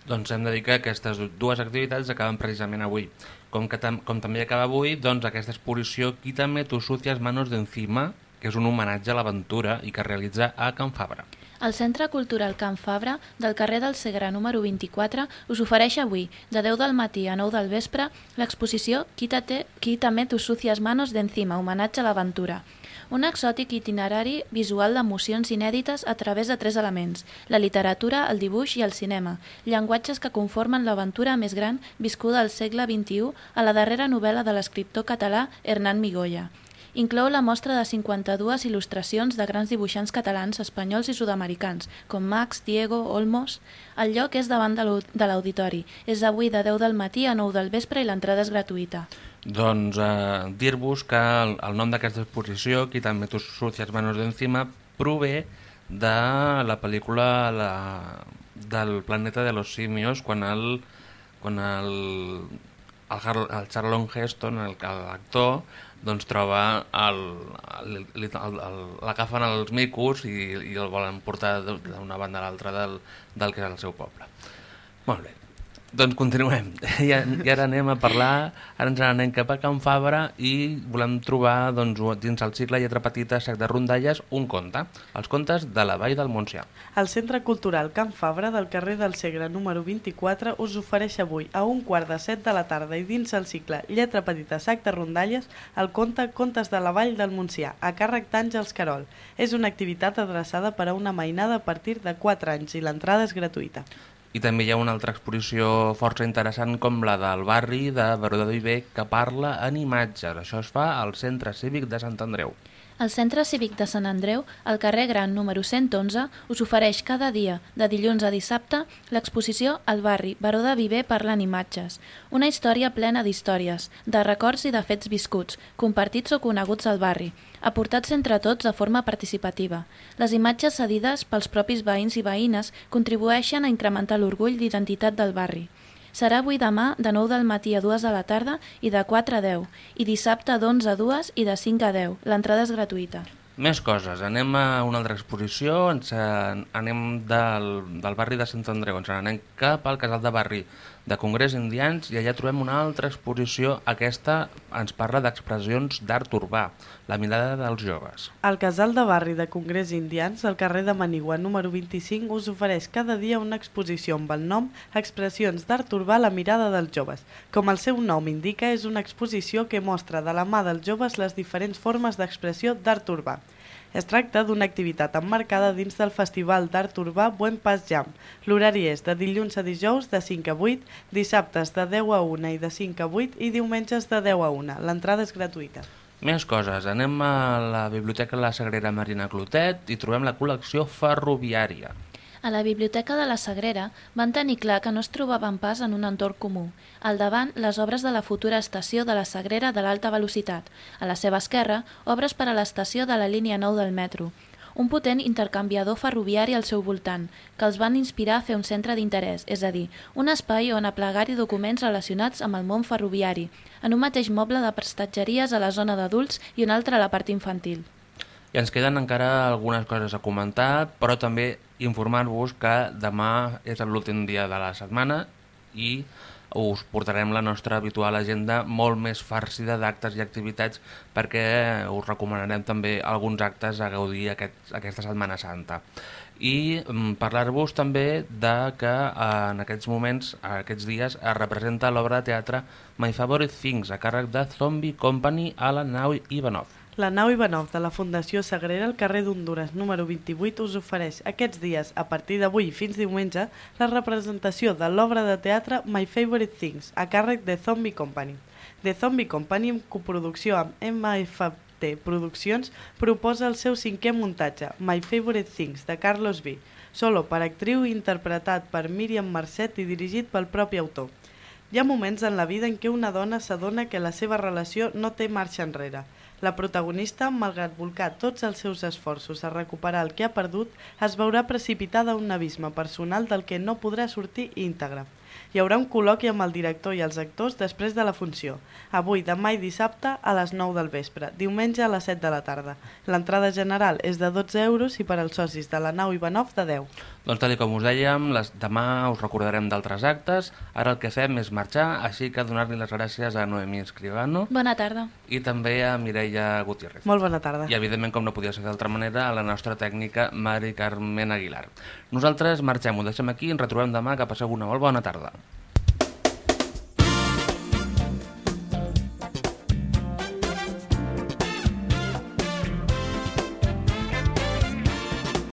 Doncs hem de dir que aquestes dues activitats acaben precisament avui. Com, que tam com també acaba avui, doncs aquesta exposició Quítame tus sucias manos de encima, que és un homenatge a l'aventura i que es realitza a Can Fabra. El Centre Cultural Can Fabra, del carrer del Segre número 24, us ofereix avui, de 10 del matí a 9 del vespre, l'exposició Quítame tus sucias manos de encima, homenatge a l'aventura. Un exòtic itinerari visual d'emocions inèdites a través de tres elements, la literatura, el dibuix i el cinema, llenguatges que conformen l'aventura més gran viscuda al segle XXI a la darrera novel·la de l'escriptor català Hernán Migoya. Inclou la mostra de 52 il·lustracions de grans dibuixants catalans, espanyols i sud-americans, com Max, Diego, Olmos. El lloc és davant de l'au- de l'auditori. És avui de 10 del matí a 9 del vespre i l'entrada és gratuïta. Doncs eh, dir-vos que el, el nom d'aquesta exposició, Quítame tus sucias manos de encima, prové de la pel·lícula la, del planeta de los simios, quan el, quan el, el, el Charlton Heston, l'actor, doncs troba el, el, el, el, els micos i, i el volen portar d'una banda a l'altra del, del que és el seu poble. Molt bé. Doncs continuem. *laughs* I, I ara anem a parlar, ara ens anem cap a Can Fabra i volem trobar doncs, dins el cicle Lletra Petita, Sac de Rondalles, un conte. Els contes de la Vall del Montsià. El Centre Cultural Can Fabra del carrer del Segre número 24 us ofereix avui a un quart de set de la tarda i dins el cicle Lletra Petita Sac de Rondalles el conte Contes de la Vall del Montsià, a càrrec d'Àngels Carol. És una activitat adreçada per a una mainada a partir de 4 anys i l'entrada és gratuïta. I també hi ha una altra exposició força interessant com la del barri de Baró de Viver que parla en imatges. Això es fa al Centre Cívic de Sant Andreu. El Centre Cívic de Sant Andreu, al carrer Gran número 111, us ofereix cada dia, de dilluns a dissabte, l'exposició al barri Baró de Viver parlant imatges. Una història plena d'històries, de records i de fets viscuts, compartits o coneguts al barri, aportats entre tots de forma participativa. Les imatges cedides pels propis veïns i veïnes contribueixen a incrementar l'orgull d'identitat del barri. Serà avui demà de 9 del matí a 2 de la tarda i de 4 a 10, i dissabte d'11 a 2 i de 5 a 10. L'entrada és gratuïta. Més coses. Anem a una altra exposició. Ens en- anem del, del barri de Sant Andreu. Ens anem cap al casal de barri de Congrés Indians i allà trobem una altra exposició. Aquesta ens parla d'expressions d'art urbà, la mirada dels joves. El casal de barri de Congrés Indians del carrer de Manigua número 25 us ofereix cada dia una exposició amb el nom Expressions d'art urbà la mirada dels joves. Com el seu nom indica, és una exposició que mostra de la mà dels joves les diferents formes d'expressió d'art urbà. Es tracta d'una activitat emmarcada dins del Festival d'Art Urbà Buen Pas Jam. L'horari és de dilluns a dijous de 5 a 8, dissabtes de 10 a 1 i de 5 a 8 i diumenges de 10 a 1. L'entrada és gratuïta. Més coses. Anem a la Biblioteca La Sagrera Marina Clotet i trobem la col·lecció ferroviària. A la Biblioteca de la Sagrera van tenir clar que no es trobaven pas en un entorn comú. Al davant, les obres de la futura estació de la Sagrera de l'alta velocitat. A la seva esquerra, obres per a l'estació de la línia 9 del metro. Un potent intercanviador ferroviari al seu voltant, que els van inspirar a fer un centre d'interès, és a dir, un espai on aplegar-hi documents relacionats amb el món ferroviari, en un mateix moble de prestatgeries a la zona d'adults i un altre a la part infantil. I ens queden encara algunes coses a comentar, però també informar-vos que demà és l'últim dia de la setmana i us portarem la nostra habitual agenda molt més farcida d'actes i activitats perquè us recomanarem també alguns actes a gaudir aquest, aquesta Setmana Santa. I mm, parlar-vos també de que eh, en aquests moments, aquests dies, es representa l'obra de teatre My Favorite Things a càrrec de Zombie Company a la nau Ivanov. La nau Ivanov de la Fundació Sagrera al carrer d'Honduras número 28 us ofereix aquests dies, a partir d'avui fins diumenge, la representació de l'obra de teatre My Favorite Things, a càrrec de Zombie Company. The Zombie Company, en coproducció amb MF MT Produccions proposa el seu cinquè muntatge, My Favorite Things, de Carlos B. Solo per actriu interpretat per Míriam Marcet i dirigit pel propi autor. Hi ha moments en la vida en què una dona s'adona que la seva relació no té marxa enrere. La protagonista, malgrat volcar tots els seus esforços a recuperar el que ha perdut, es veurà precipitada a un abisme personal del que no podrà sortir íntegre. Hi haurà un col·loqui amb el director i els actors després de la funció. Avui, demà i dissabte a les 9 del vespre, diumenge a les 7 de la tarda. L'entrada general és de 12 euros i per als socis de la nau Ivanov de 10. Doncs tal com us dèiem, les, demà us recordarem d'altres actes. Ara el que fem és marxar, així que donar-li les gràcies a Noemí Escribano Bona tarda. i també a Mireia Gutiérrez. Molt bona tarda. I evidentment, com no podia ser d'altra manera, a la nostra tècnica Mari Carmen Aguilar. Nosaltres marxem, ho deixem aquí i ens retrobem demà, que passeu una molt bona tarda.